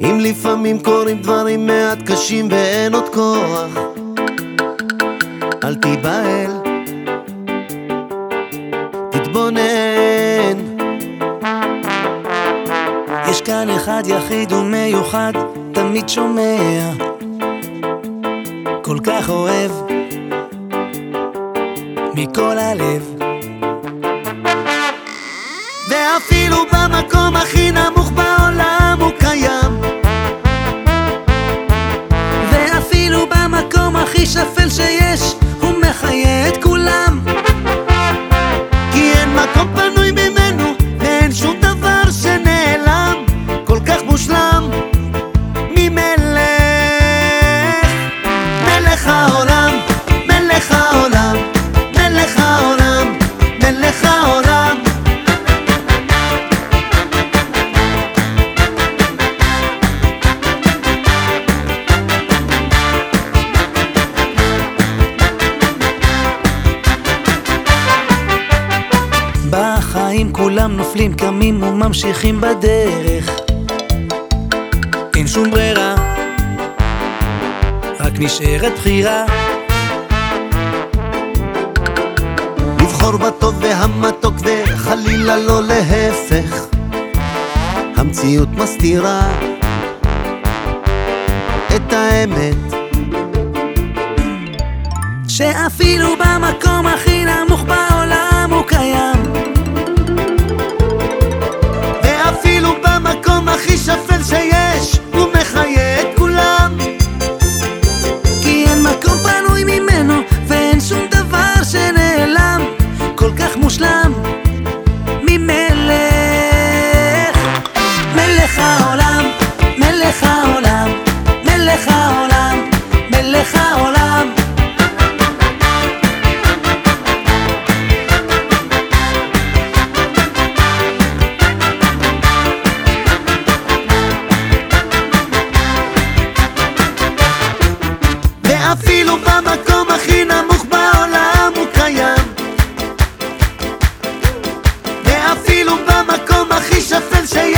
אם לפעמים קורים דברים מעט קשים ואין עוד כוח אל תיבהל, תתבונן. יש כאן אחד יחיד ומיוחד, תמיד שומע, כל כך אוהב, כולם נופלים, קמים וממשיכים בדרך. אין שום ברירה, רק נשארת בחירה. לבחור בטוב והמתוק וחלילה לא להפך המציאות מסתירה את האמת שאפילו במקום הכי נמוך בעולם הוא קיים. ואפילו במקום הכי נמוך בעולם הוא קיים. ואפילו במקום הכי שפל שיש